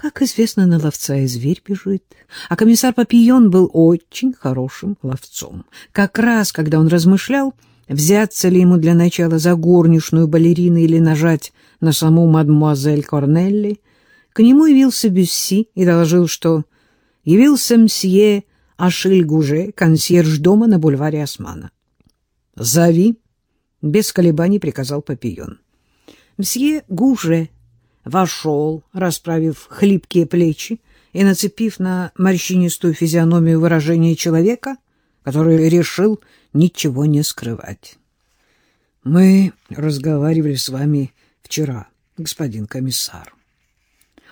Как известно, на ловца и зверь бежит. А комиссар Папион был очень хорошим ловцом. Как раз, когда он размышлял, взяться ли ему для начала за горничную балерину или нажать на саму мадмуазель Корнелли, к нему явился Бюсси и доложил, что явился мсье Ашиль Гуже, консьерж дома на бульваре Османа. «Зови!» — без колебаний приказал Папион. Мсье Гуже вошел, расправив хлипкие плечи и нацепив на морщинистую физиономию выражение человека, который решил ничего не скрывать. — Мы разговаривали с вами вчера, господин комиссар.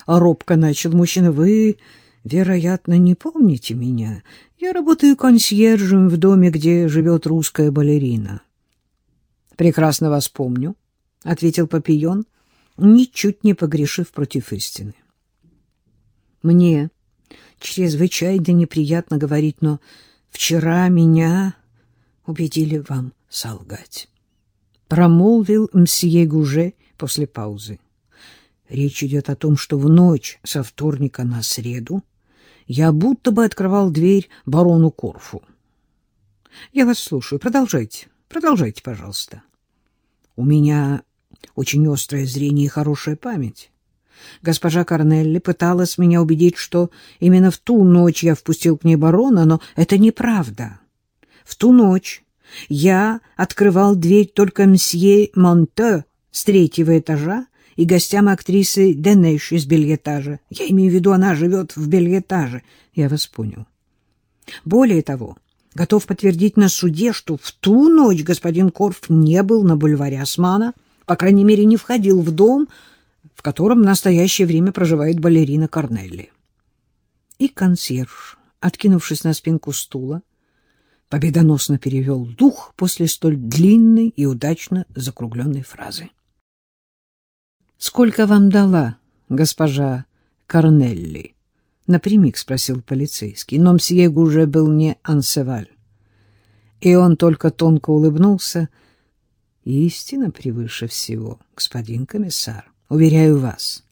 А робко начал мужчина. — Вы, вероятно, не помните меня. Я работаю консьержем в доме, где живет русская балерина. — Прекрасно вас помню, — ответил Папион, — ничуть не погрешив против истины. Мне чрезвычайно неприятно говорить, но вчера меня убедили вам солгать. Промолвил мсье Гуже после паузы. Речь идет о том, что в ночь со вторника на среду я будто бы открывал дверь барону Корфу. Я вас слушаю. Продолжайте. Продолжайте, пожалуйста. У меня очень острое зрение и хорошая память. Госпожа Корнелли пыталась меня убедить, что именно в ту ночь я впустил к ней барона, но это неправда. В ту ночь я открывал дверь только мсье Монте с третьего этажа и гостям актрисы Денеш из бельетажа. Я имею в виду, она живет в бельетаже. Я вас понял. Более того, готов подтвердить на суде, что в ту ночь господин Корф не был на бульваре Османа, по крайней мере, не входил в дом, в котором в настоящее время проживает балерина Корнелли. И консьерж, откинувшись на спинку стула, победоносно перевел дух после столь длинной и удачно закругленной фразы. — Сколько вам дала госпожа Корнелли? — напрямик спросил полицейский. Но мсье уже был не Ансеваль. И он только тонко улыбнулся — Истина превыше всего, господин комиссар, уверяю вас.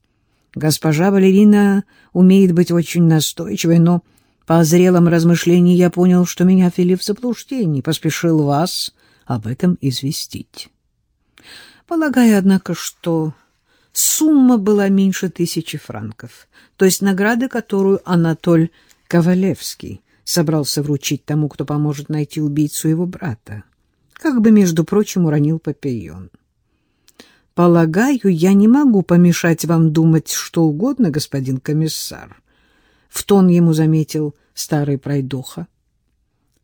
Госпожа балерина умеет быть очень настойчивой, но по зрелом размышлении я понял, что меня ввели в заблуждение, поспешил вас об этом известить. Полагаю, однако, что сумма была меньше тысячи франков, то есть награда, которую Анатоль Ковалевский собрался вручить тому, кто поможет найти убийцу его брата как бы, между прочим, уронил Папейон. «Полагаю, я не могу помешать вам думать что угодно, господин комиссар», — в тон ему заметил старый пройдоха.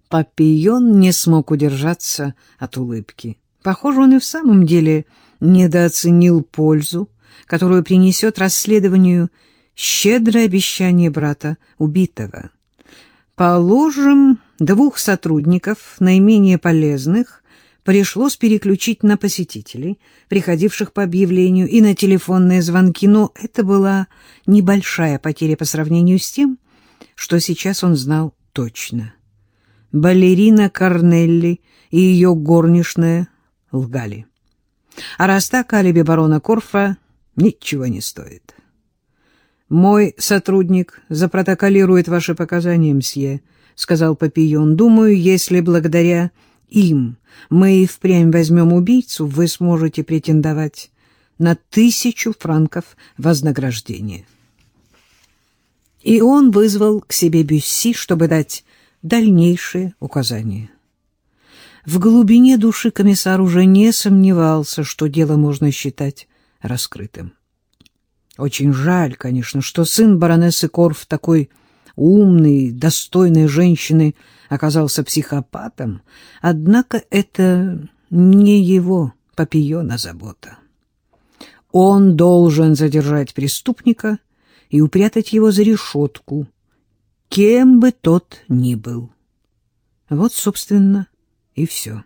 Папейон не смог удержаться от улыбки. Похоже, он и в самом деле недооценил пользу, которую принесет расследованию щедрое обещание брата убитого. Положим, двух сотрудников, наименее полезных, пришлось переключить на посетителей, приходивших по объявлению, и на телефонные звонки, но это была небольшая потеря по сравнению с тем, что сейчас он знал точно. Балерина Корнелли и ее горничная лгали. А раз так, алиби барона Корфа ничего не стоит. «Мой сотрудник запротоколирует ваши показания, мсье», — сказал Папион. «Думаю, если благодаря им мы и впрямь возьмем убийцу, вы сможете претендовать на тысячу франков вознаграждения. И он вызвал к себе Бюсси, чтобы дать дальнейшие указания. В глубине души комиссар уже не сомневался, что дело можно считать раскрытым. Очень жаль, конечно, что сын баронессы Корф такой умный, достойной женщины оказался психопатом, однако это не его папиона забота. Он должен задержать преступника и упрятать его за решетку, кем бы тот ни был. Вот, собственно, и все.